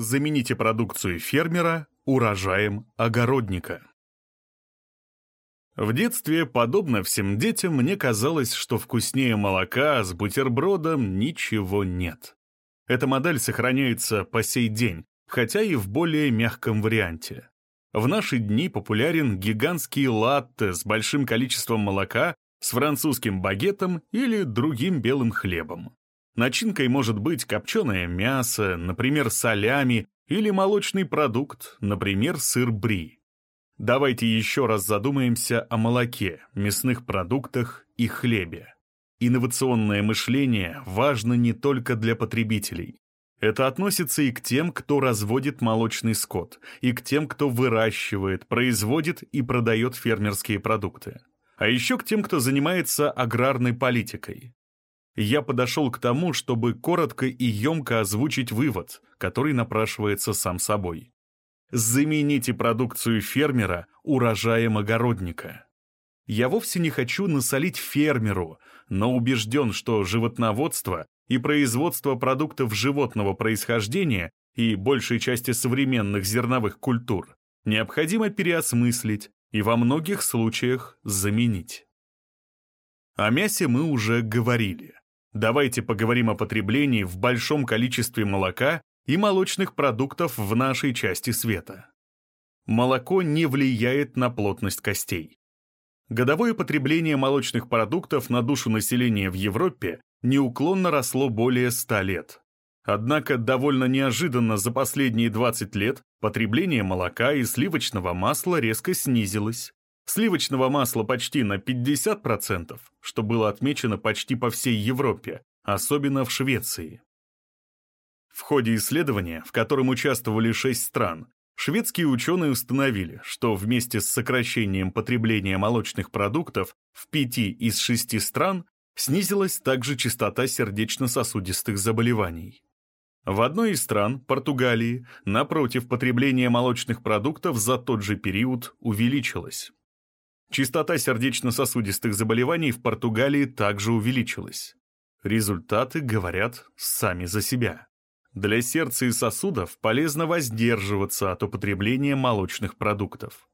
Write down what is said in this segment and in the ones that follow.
Замените продукцию фермера урожаем огородника. В детстве, подобно всем детям, мне казалось, что вкуснее молока с бутербродом ничего нет. Эта модель сохраняется по сей день, хотя и в более мягком варианте. В наши дни популярен гигантский латте с большим количеством молока, с французским багетом или другим белым хлебом. Начинкой может быть копченое мясо, например, солями, или молочный продукт, например, сыр бри. Давайте еще раз задумаемся о молоке, мясных продуктах и хлебе. Инновационное мышление важно не только для потребителей. Это относится и к тем, кто разводит молочный скот, и к тем, кто выращивает, производит и продает фермерские продукты. А еще к тем, кто занимается аграрной политикой. Я подошел к тому, чтобы коротко и емко озвучить вывод, который напрашивается сам собой. Замените продукцию фермера урожаем огородника. Я вовсе не хочу насолить фермеру, но убежден, что животноводство и производство продуктов животного происхождения и большей части современных зерновых культур необходимо переосмыслить и во многих случаях заменить. О мясе мы уже говорили. Давайте поговорим о потреблении в большом количестве молока и молочных продуктов в нашей части света. Молоко не влияет на плотность костей. Годовое потребление молочных продуктов на душу населения в Европе неуклонно росло более 100 лет. Однако довольно неожиданно за последние 20 лет потребление молока и сливочного масла резко снизилось. Сливочного масла почти на 50%, что было отмечено почти по всей Европе, особенно в Швеции. В ходе исследования, в котором участвовали шесть стран, шведские ученые установили, что вместе с сокращением потребления молочных продуктов в пяти из шести стран снизилась также частота сердечно-сосудистых заболеваний. В одной из стран, Португалии, напротив, потребление молочных продуктов за тот же период увеличилось. Частота сердечно-сосудистых заболеваний в Португалии также увеличилась. Результаты говорят сами за себя. Для сердца и сосудов полезно воздерживаться от употребления молочных продуктов.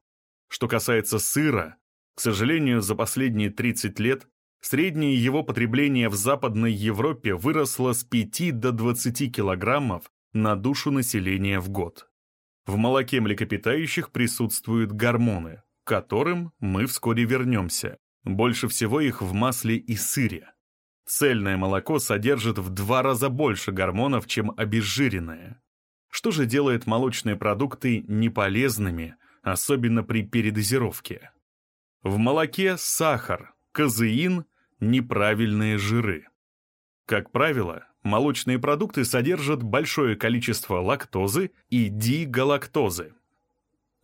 Что касается сыра, к сожалению, за последние 30 лет среднее его потребление в Западной Европе выросло с 5 до 20 килограммов на душу населения в год. В молоке млекопитающих присутствуют гормоны, которым мы вскоре вернемся. Больше всего их в масле и сыре. Цельное молоко содержит в два раза больше гормонов, чем обезжиренное. Что же делает молочные продукты неполезными, особенно при передозировке? В молоке сахар, казеин, неправильные жиры. Как правило, молочные продукты содержат большое количество лактозы и дигалактозы.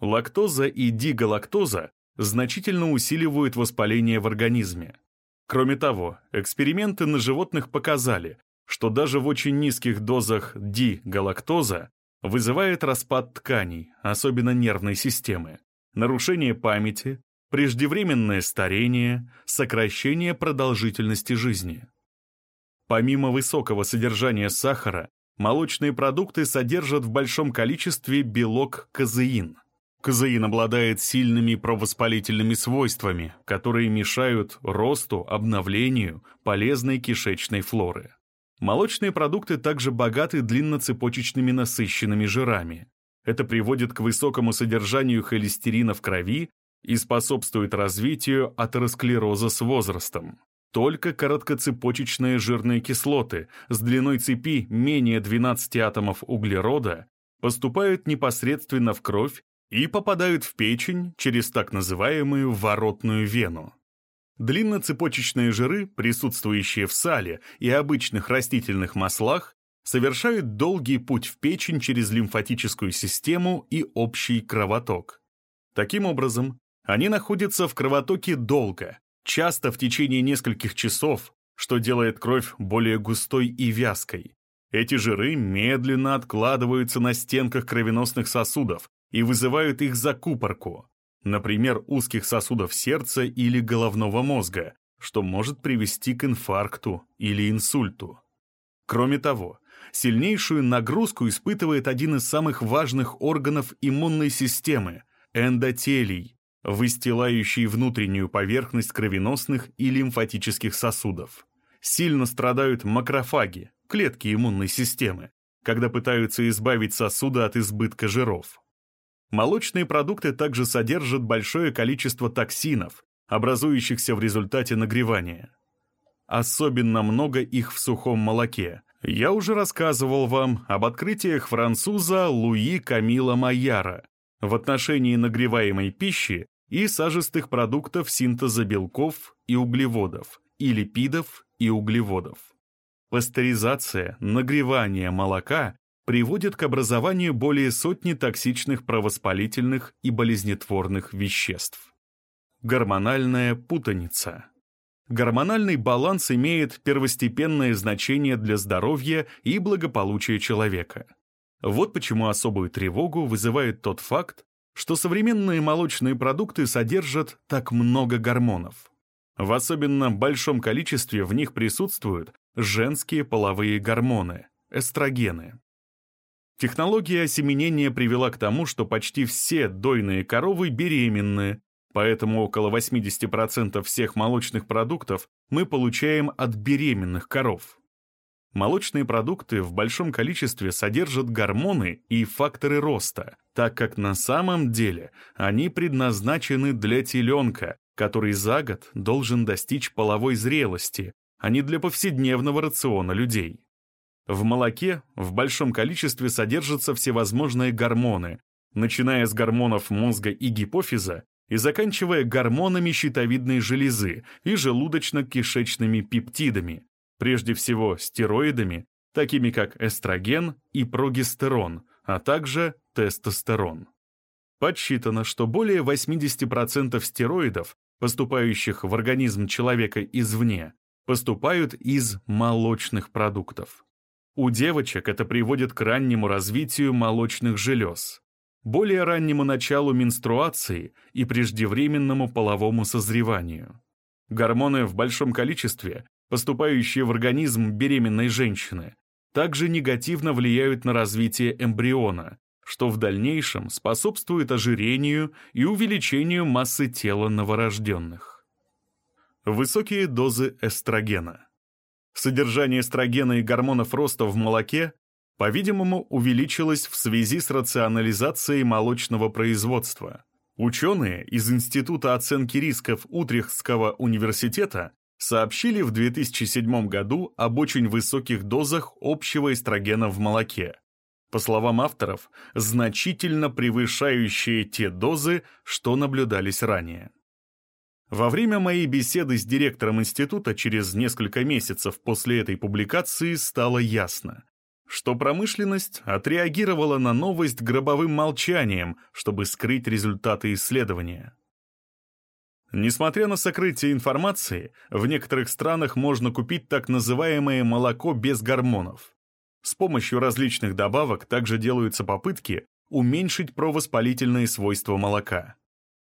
Лактоза и дигалактоза значительно усиливают воспаление в организме. Кроме того, эксперименты на животных показали, что даже в очень низких дозах дигалактоза вызывает распад тканей, особенно нервной системы, нарушение памяти, преждевременное старение, сокращение продолжительности жизни. Помимо высокого содержания сахара, молочные продукты содержат в большом количестве белок казеин – Казеин обладает сильными провоспалительными свойствами, которые мешают росту, обновлению полезной кишечной флоры. Молочные продукты также богаты длинноцепочечными насыщенными жирами. Это приводит к высокому содержанию холестерина в крови и способствует развитию атеросклероза с возрастом. Только короткоцепочечные жирные кислоты с длиной цепи менее 12 атомов углерода поступают непосредственно в кровь и попадают в печень через так называемую воротную вену. Длинноцепочечные жиры, присутствующие в сале и обычных растительных маслах, совершают долгий путь в печень через лимфатическую систему и общий кровоток. Таким образом, они находятся в кровотоке долго, часто в течение нескольких часов, что делает кровь более густой и вязкой. Эти жиры медленно откладываются на стенках кровеносных сосудов, и вызывают их закупорку, например, узких сосудов сердца или головного мозга, что может привести к инфаркту или инсульту. Кроме того, сильнейшую нагрузку испытывает один из самых важных органов иммунной системы – эндотелий, выстилающий внутреннюю поверхность кровеносных и лимфатических сосудов. Сильно страдают макрофаги, клетки иммунной системы, когда пытаются избавить сосуды от избытка жиров. Молочные продукты также содержат большое количество токсинов, образующихся в результате нагревания. Особенно много их в сухом молоке. Я уже рассказывал вам об открытиях француза Луи Камила Майяра в отношении нагреваемой пищи и сажистых продуктов синтеза белков и углеводов, и липидов и углеводов. Пастеризация, нагревание молока приводит к образованию более сотни токсичных провоспалительных и болезнетворных веществ. Гормональная путаница. Гормональный баланс имеет первостепенное значение для здоровья и благополучия человека. Вот почему особую тревогу вызывает тот факт, что современные молочные продукты содержат так много гормонов. В особенно большом количестве в них присутствуют женские половые гормоны – эстрогены. Технология осеменения привела к тому, что почти все дойные коровы беременны, поэтому около 80% всех молочных продуктов мы получаем от беременных коров. Молочные продукты в большом количестве содержат гормоны и факторы роста, так как на самом деле они предназначены для теленка, который за год должен достичь половой зрелости, а не для повседневного рациона людей. В молоке в большом количестве содержатся всевозможные гормоны, начиная с гормонов мозга и гипофиза и заканчивая гормонами щитовидной железы и желудочно-кишечными пептидами, прежде всего стероидами, такими как эстроген и прогестерон, а также тестостерон. Подсчитано, что более 80% стероидов, поступающих в организм человека извне, поступают из молочных продуктов. У девочек это приводит к раннему развитию молочных желез, более раннему началу менструации и преждевременному половому созреванию. Гормоны в большом количестве, поступающие в организм беременной женщины, также негативно влияют на развитие эмбриона, что в дальнейшем способствует ожирению и увеличению массы тела новорожденных. Высокие дозы эстрогена – Содержание эстрогена и гормонов роста в молоке, по-видимому, увеличилось в связи с рационализацией молочного производства. Ученые из Института оценки рисков Утрехтского университета сообщили в 2007 году об очень высоких дозах общего эстрогена в молоке. По словам авторов, значительно превышающие те дозы, что наблюдались ранее. Во время моей беседы с директором института через несколько месяцев после этой публикации стало ясно, что промышленность отреагировала на новость гробовым молчанием, чтобы скрыть результаты исследования. Несмотря на сокрытие информации, в некоторых странах можно купить так называемое молоко без гормонов. С помощью различных добавок также делаются попытки уменьшить провоспалительные свойства молока.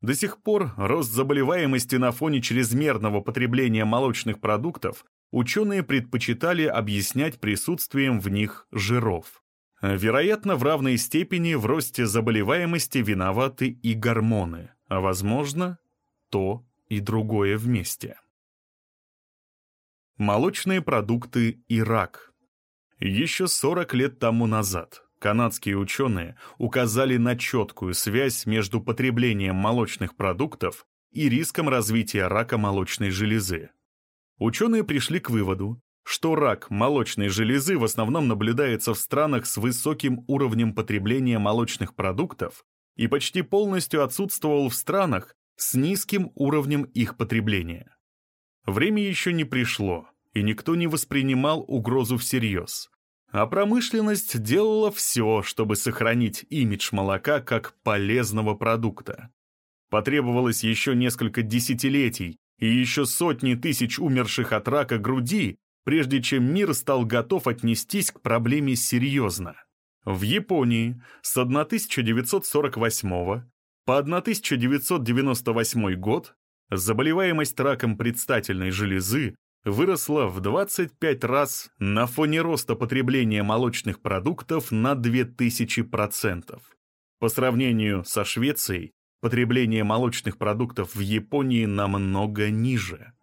До сих пор рост заболеваемости на фоне чрезмерного потребления молочных продуктов ученые предпочитали объяснять присутствием в них жиров. Вероятно, в равной степени в росте заболеваемости виноваты и гормоны, а возможно, то и другое вместе. Молочные продукты и рак. Еще 40 лет тому назад канадские ученые указали на четкую связь между потреблением молочных продуктов и риском развития рака молочной железы. Ученые пришли к выводу, что рак молочной железы в основном наблюдается в странах с высоким уровнем потребления молочных продуктов и почти полностью отсутствовал в странах с низким уровнем их потребления. Время еще не пришло, и никто не воспринимал угрозу всерьез а промышленность делала все, чтобы сохранить имидж молока как полезного продукта. Потребовалось еще несколько десятилетий и еще сотни тысяч умерших от рака груди, прежде чем мир стал готов отнестись к проблеме серьезно. В Японии с 1948 по 1998 год заболеваемость раком предстательной железы выросла в 25 раз на фоне роста потребления молочных продуктов на 2000%. По сравнению со Швецией, потребление молочных продуктов в Японии намного ниже.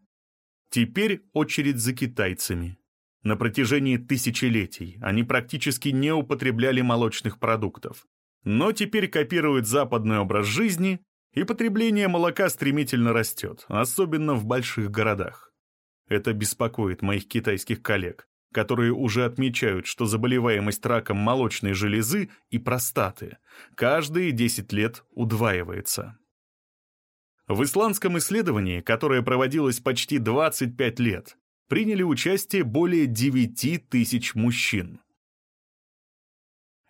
Теперь очередь за китайцами. На протяжении тысячелетий они практически не употребляли молочных продуктов, но теперь копируют западный образ жизни, и потребление молока стремительно растет, особенно в больших городах. Это беспокоит моих китайских коллег, которые уже отмечают, что заболеваемость раком молочной железы и простаты каждые 10 лет удваивается. В исландском исследовании, которое проводилось почти 25 лет, приняли участие более 9 тысяч мужчин,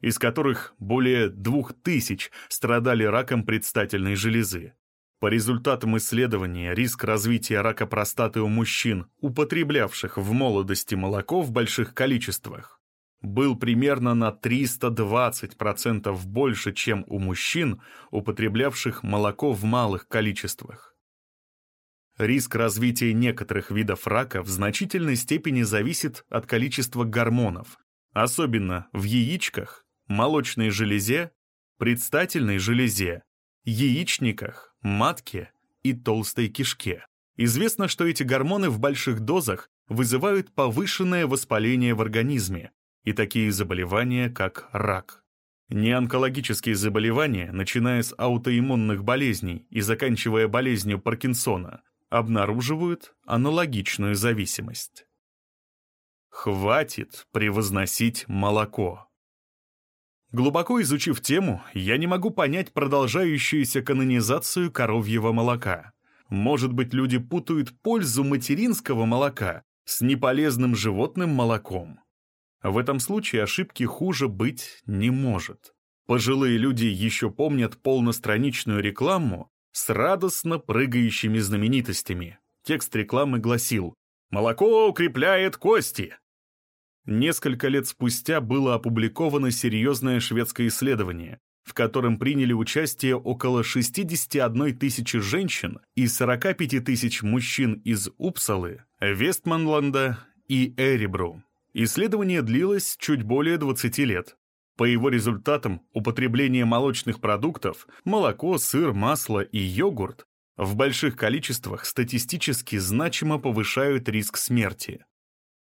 из которых более 2000 страдали раком предстательной железы. По результатам исследования, риск развития рака простаты у мужчин, употреблявших в молодости молоко в больших количествах, был примерно на 320% больше, чем у мужчин, употреблявших молоко в малых количествах. Риск развития некоторых видов рака в значительной степени зависит от количества гормонов, особенно в яичках, молочной железе, предстательной железе, яичниках, матке и толстой кишке. Известно, что эти гормоны в больших дозах вызывают повышенное воспаление в организме и такие заболевания, как рак. Неонкологические заболевания, начиная с аутоиммунных болезней и заканчивая болезнью Паркинсона, обнаруживают аналогичную зависимость. Хватит превозносить молоко. Глубоко изучив тему, я не могу понять продолжающуюся канонизацию коровьего молока. Может быть, люди путают пользу материнского молока с неполезным животным молоком. В этом случае ошибки хуже быть не может. Пожилые люди еще помнят полностраничную рекламу с радостно прыгающими знаменитостями. Текст рекламы гласил «Молоко укрепляет кости, Несколько лет спустя было опубликовано серьезное шведское исследование, в котором приняли участие около 61 тысячи женщин и 45 тысяч мужчин из Упсалы, Вестманланда и Эребру. Исследование длилось чуть более 20 лет. По его результатам употребление молочных продуктов, молоко, сыр, масло и йогурт в больших количествах статистически значимо повышают риск смерти.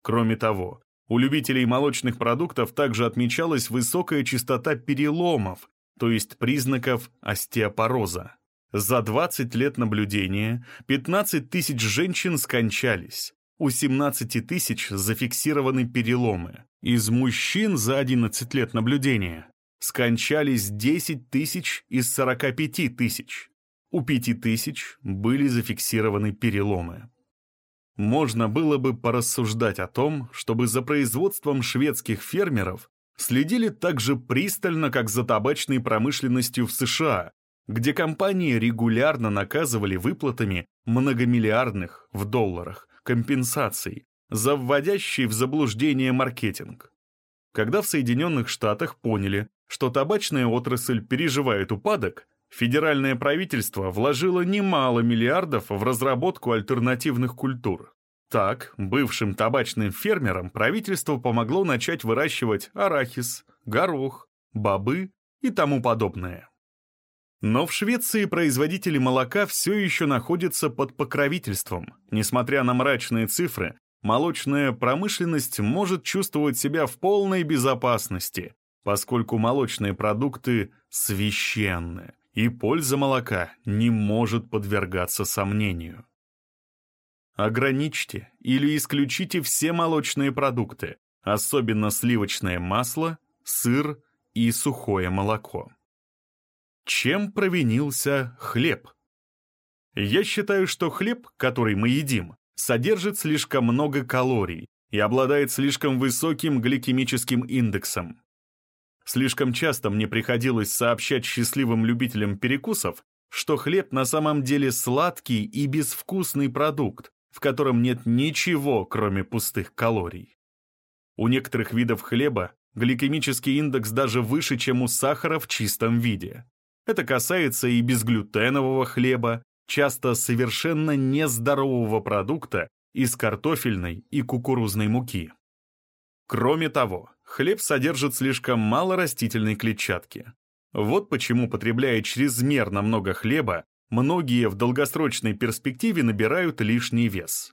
Кроме того, у любителей молочных продуктов также отмечалась высокая частота переломов, то есть признаков остеопороза. За 20 лет наблюдения 15 тысяч женщин скончались, у 17 тысяч зафиксированы переломы. Из мужчин за 11 лет наблюдения скончались 10 тысяч из 45 тысяч. У 5 тысяч были зафиксированы переломы. Можно было бы порассуждать о том, чтобы за производством шведских фермеров следили так же пристально, как за табачной промышленностью в США, где компании регулярно наказывали выплатами многомиллиардных в долларах компенсаций за вводящий в заблуждение маркетинг. Когда в Соединенных Штатах поняли, что табачная отрасль переживает упадок, федеральное правительство вложило немало миллиардов в разработку альтернативных культур. Так, бывшим табачным фермерам правительство помогло начать выращивать арахис, горох, бобы и тому подобное. Но в Швеции производители молока все еще находятся под покровительством. Несмотря на мрачные цифры, молочная промышленность может чувствовать себя в полной безопасности, поскольку молочные продукты священны и польза молока не может подвергаться сомнению. Ограничьте или исключите все молочные продукты, особенно сливочное масло, сыр и сухое молоко. Чем провинился хлеб? Я считаю, что хлеб, который мы едим, содержит слишком много калорий и обладает слишком высоким гликемическим индексом. Слишком часто мне приходилось сообщать счастливым любителям перекусов, что хлеб на самом деле сладкий и безвкусный продукт, в котором нет ничего, кроме пустых калорий. У некоторых видов хлеба гликемический индекс даже выше, чем у сахара в чистом виде. Это касается и безглютенового хлеба, часто совершенно нездорового продукта, из картофельной и кукурузной муки. Кроме того, хлеб содержит слишком мало растительной клетчатки. Вот почему, потребляя чрезмерно много хлеба, многие в долгосрочной перспективе набирают лишний вес.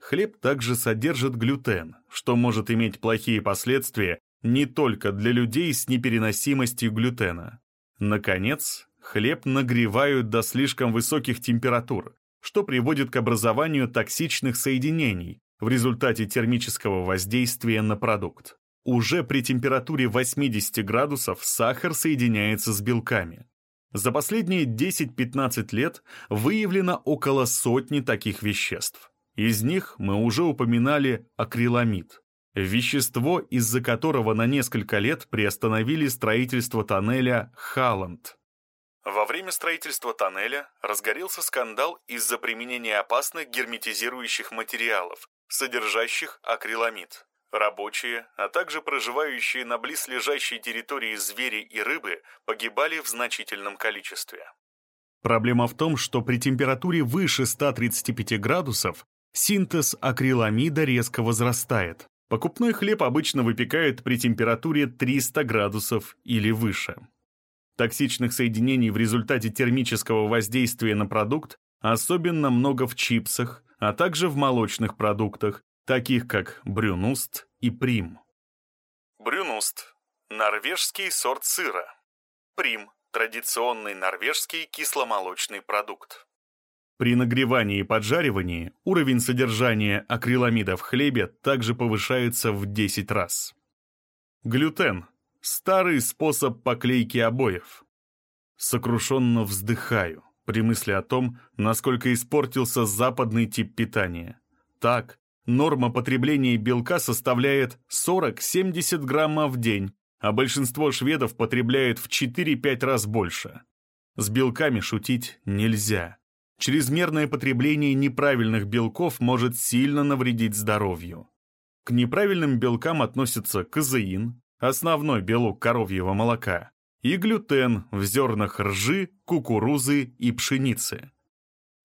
Хлеб также содержит глютен, что может иметь плохие последствия не только для людей с непереносимостью глютена. Наконец, хлеб нагревают до слишком высоких температур, что приводит к образованию токсичных соединений в результате термического воздействия на продукт. Уже при температуре 80 градусов сахар соединяется с белками. За последние 10-15 лет выявлено около сотни таких веществ. Из них мы уже упоминали акриламид, вещество, из-за которого на несколько лет приостановили строительство тоннеля Халланд. Во время строительства тоннеля разгорелся скандал из-за применения опасных герметизирующих материалов, содержащих акриламид. Рабочие, а также проживающие на близлежащей территории звери и рыбы погибали в значительном количестве. Проблема в том, что при температуре выше 135 градусов Синтез акриламида резко возрастает. Покупной хлеб обычно выпекают при температуре 300 градусов или выше. Токсичных соединений в результате термического воздействия на продукт особенно много в чипсах, а также в молочных продуктах, таких как брюнуст и прим. Брюнуст – норвежский сорт сыра. Прим – традиционный норвежский кисломолочный продукт. При нагревании и поджаривании уровень содержания акриламида в хлебе также повышается в 10 раз. Глютен – старый способ поклейки обоев. Сокрушенно вздыхаю при мысли о том, насколько испортился западный тип питания. Так, норма потребления белка составляет 40-70 граммов в день, а большинство шведов потребляет в 4-5 раз больше. С белками шутить нельзя чрезмерное потребление неправильных белков может сильно навредить здоровью. К неправильным белкам относятся казеин, основной белок коровьего молока, и глютен в зернах ржи, кукурузы и пшеницы.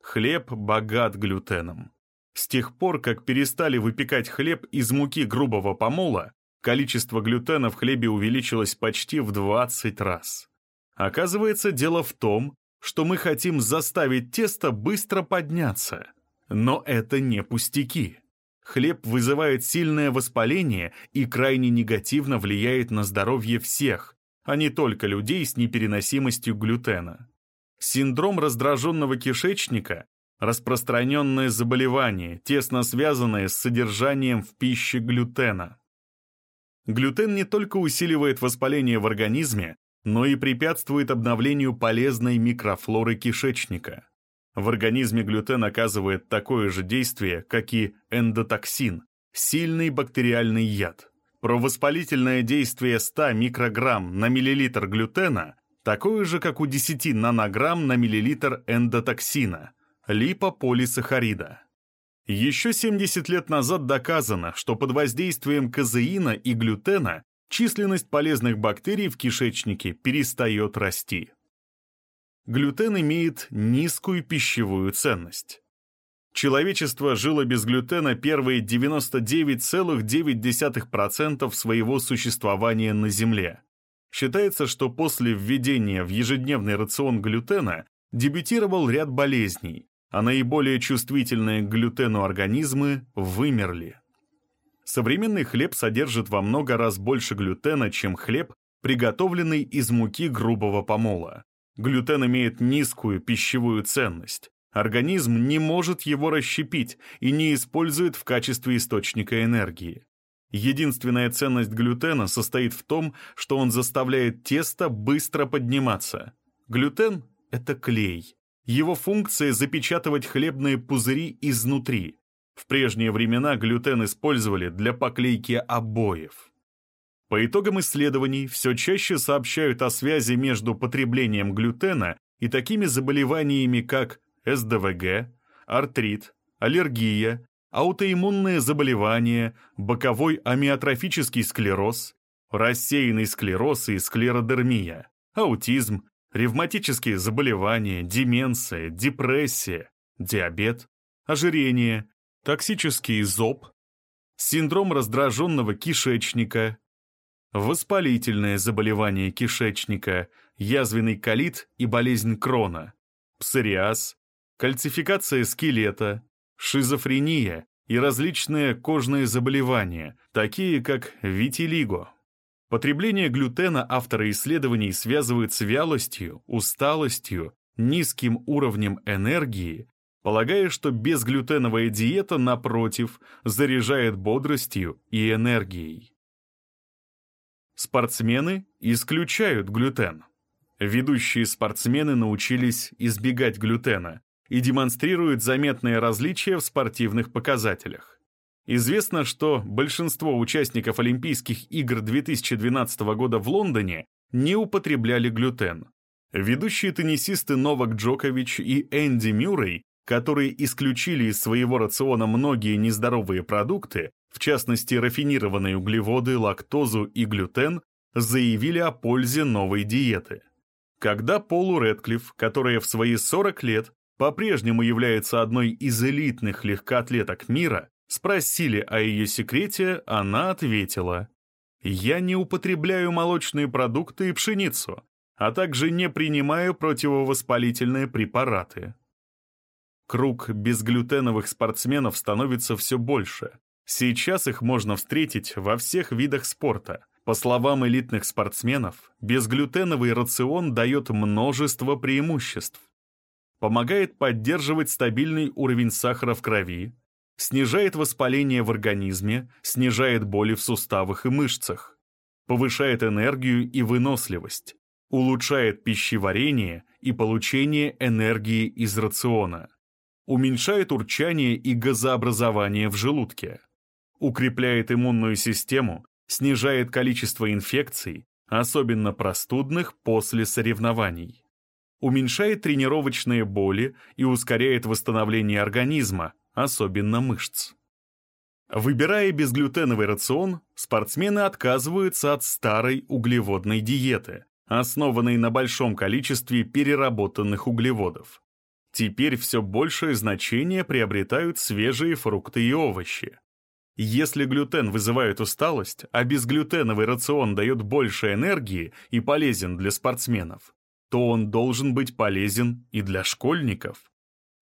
Хлеб богат глютеном. С тех пор, как перестали выпекать хлеб из муки грубого помола, количество глютена в хлебе увеличилось почти в 20 раз. Оказывается, дело в том, что мы хотим заставить тесто быстро подняться. Но это не пустяки. Хлеб вызывает сильное воспаление и крайне негативно влияет на здоровье всех, а не только людей с непереносимостью глютена. Синдром раздраженного кишечника – распространенное заболевание, тесно связанное с содержанием в пище глютена. Глютен не только усиливает воспаление в организме, но и препятствует обновлению полезной микрофлоры кишечника. В организме глютен оказывает такое же действие, как и эндотоксин, сильный бактериальный яд. Провоспалительное действие 100 микрограмм на миллилитр глютена такое же, как у 10 нанограмм на миллилитр эндотоксина, липополисахарида. Еще 70 лет назад доказано, что под воздействием казеина и глютена численность полезных бактерий в кишечнике перестает расти. Глютен имеет низкую пищевую ценность. Человечество жило без глютена первые 99,9% своего существования на Земле. Считается, что после введения в ежедневный рацион глютена дебютировал ряд болезней, а наиболее чувствительные к глютену организмы вымерли. Современный хлеб содержит во много раз больше глютена, чем хлеб, приготовленный из муки грубого помола. Глютен имеет низкую пищевую ценность. Организм не может его расщепить и не использует в качестве источника энергии. Единственная ценность глютена состоит в том, что он заставляет тесто быстро подниматься. Глютен – это клей. Его функция – запечатывать хлебные пузыри изнутри. В прежние времена глютен использовали для поклейки обоев. По итогам исследований все чаще сообщают о связи между потреблением глютена и такими заболеваниями, как СДВГ, артрит, аллергия, аутоиммунные заболевания, боковой амиотрофический склероз, рассеянный склероз и склеродермия, аутизм, ревматические заболевания, деменция, депрессия, диабет, ожирение, токсический зоб, синдром раздраженного кишечника, воспалительное заболевание кишечника, язвенный колит и болезнь Крона, псориаз, кальцификация скелета, шизофрения и различные кожные заболевания, такие как витилиго. Потребление глютена авторы исследований связывают с вялостью, усталостью, низким уровнем энергии, полагая, что безглютеновая диета, напротив, заряжает бодростью и энергией. Спортсмены исключают глютен. Ведущие спортсмены научились избегать глютена и демонстрируют заметные различия в спортивных показателях. Известно, что большинство участников Олимпийских игр 2012 года в Лондоне не употребляли глютен. Ведущие теннисисты Новак Джокович и Энди Мюррей, которые исключили из своего рациона многие нездоровые продукты, в частности рафинированные углеводы, лактозу и глютен, заявили о пользе новой диеты. Когда Полу Редклифф, которая в свои 40 лет по-прежнему является одной из элитных легкоатлеток мира, спросили о ее секрете, она ответила, «Я не употребляю молочные продукты и пшеницу, а также не принимаю противовоспалительные препараты». Круг безглютеновых спортсменов становится все больше. Сейчас их можно встретить во всех видах спорта. По словам элитных спортсменов, безглютеновый рацион дает множество преимуществ помогает поддерживать стабильный уровень сахара в крови, снижает воспаление в организме, снижает боли в суставах и мышцах, повышает энергию и выносливость, улучшает пищеварение и получение энергии из рациона, уменьшает урчание и газообразование в желудке, укрепляет иммунную систему, снижает количество инфекций, особенно простудных после соревнований уменьшает тренировочные боли и ускоряет восстановление организма, особенно мышц. Выбирая безглютеновый рацион, спортсмены отказываются от старой углеводной диеты, основанной на большом количестве переработанных углеводов. Теперь все большее значение приобретают свежие фрукты и овощи. Если глютен вызывает усталость, а безглютеновый рацион дает больше энергии и полезен для спортсменов, то он должен быть полезен и для школьников.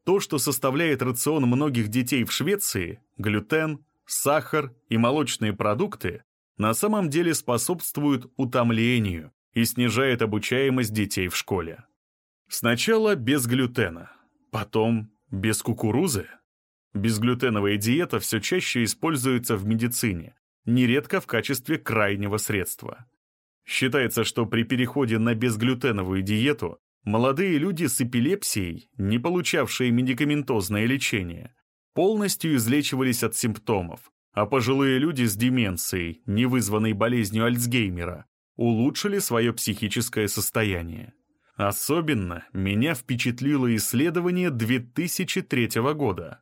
То, что составляет рацион многих детей в Швеции – глютен, сахар и молочные продукты – на самом деле способствуют утомлению и снижает обучаемость детей в школе. Сначала без глютена, потом без кукурузы. Безглютеновая диета все чаще используется в медицине, нередко в качестве крайнего средства. Считается, что при переходе на безглютеновую диету молодые люди с эпилепсией, не получавшие медикаментозное лечение, полностью излечивались от симптомов, а пожилые люди с деменцией, не вызванной болезнью Альцгеймера, улучшили свое психическое состояние. Особенно меня впечатлило исследование 2003 года.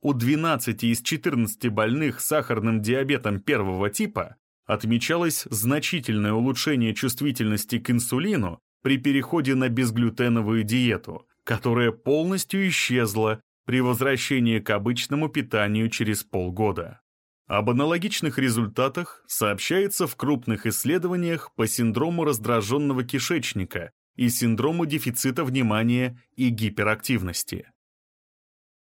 У 12 из 14 больных сахарным диабетом первого типа отмечалось значительное улучшение чувствительности к инсулину при переходе на безглютеновую диету, которая полностью исчезла при возвращении к обычному питанию через полгода. Об аналогичных результатах сообщается в крупных исследованиях по синдрому раздраженного кишечника и синдрому дефицита внимания и гиперактивности.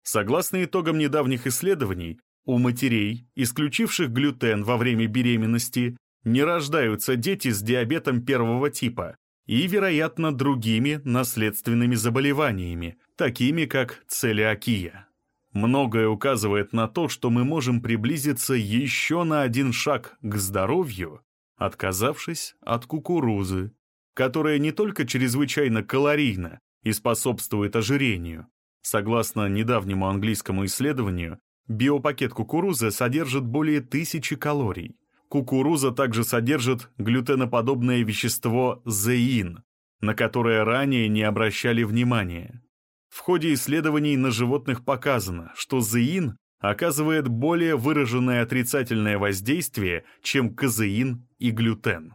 Согласно итогам недавних исследований, у матерей, исключивших глютен во время беременности, не рождаются дети с диабетом первого типа и, вероятно, другими наследственными заболеваниями, такими как целиакия. Многое указывает на то, что мы можем приблизиться еще на один шаг к здоровью, отказавшись от кукурузы, которая не только чрезвычайно калорийна и способствует ожирению. Согласно недавнему английскому исследованию, Биопакет кукурузы содержит более тысячи калорий. Кукуруза также содержит глютеноподобное вещество зеин, на которое ранее не обращали внимания. В ходе исследований на животных показано, что зеин оказывает более выраженное отрицательное воздействие, чем казеин и глютен.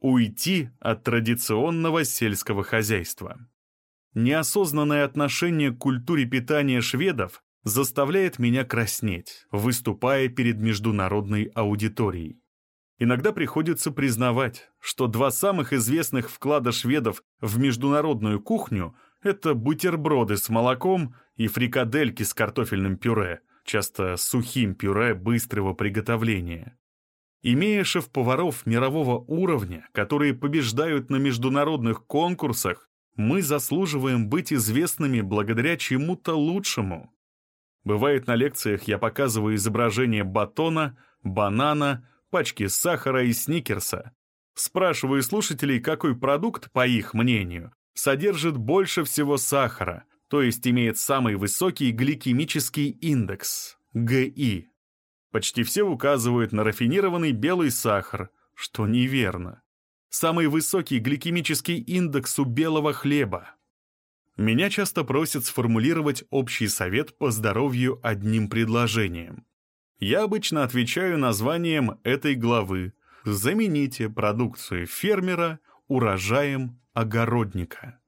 Уйти от традиционного сельского хозяйства. Неосознанное отношение к культуре питания шведов заставляет меня краснеть, выступая перед международной аудиторией. Иногда приходится признавать, что два самых известных вклада шведов в международную кухню — это бутерброды с молоком и фрикадельки с картофельным пюре, часто сухим пюре быстрого приготовления. Имея шеф-поваров мирового уровня, которые побеждают на международных конкурсах, мы заслуживаем быть известными благодаря чему-то лучшему. Бывает, на лекциях я показываю изображение батона, банана, пачки сахара и сникерса. Спрашиваю слушателей, какой продукт, по их мнению, содержит больше всего сахара, то есть имеет самый высокий гликемический индекс – ГИ. Почти все указывают на рафинированный белый сахар, что неверно. Самый высокий гликемический индекс у белого хлеба. Меня часто просят сформулировать общий совет по здоровью одним предложением. Я обычно отвечаю названием этой главы «Замените продукцию фермера урожаем огородника».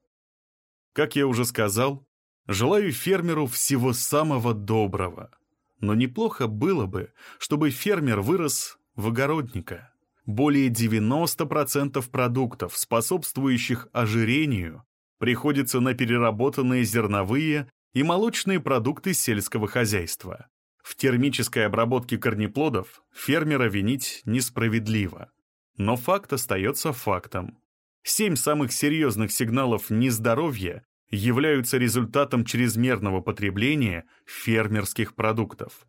Как я уже сказал, желаю фермеру всего самого доброго – но неплохо было бы, чтобы фермер вырос в огородника. Более 90% продуктов, способствующих ожирению, приходится на переработанные зерновые и молочные продукты сельского хозяйства. В термической обработке корнеплодов фермера винить несправедливо. Но факт остается фактом. Семь самых серьезных сигналов нездоровья являются результатом чрезмерного потребления фермерских продуктов.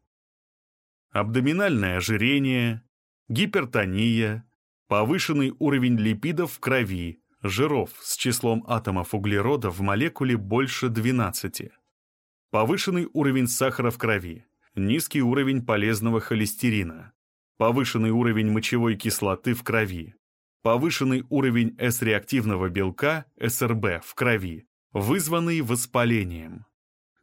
Абдоминальное ожирение, гипертония, повышенный уровень липидов в крови, жиров с числом атомов углерода в молекуле больше 12, повышенный уровень сахара в крови, низкий уровень полезного холестерина, повышенный уровень мочевой кислоты в крови, повышенный уровень С-реактивного белка, СРБ, в крови, вызванный воспалением.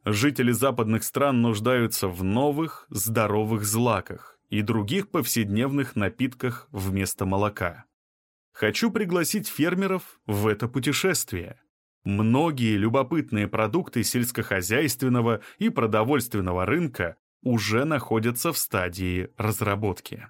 Жители западных стран нуждаются в новых, здоровых злаках и других повседневных напитках вместо молока. Хочу пригласить фермеров в это путешествие. Многие любопытные продукты сельскохозяйственного и продовольственного рынка уже находятся в стадии разработки.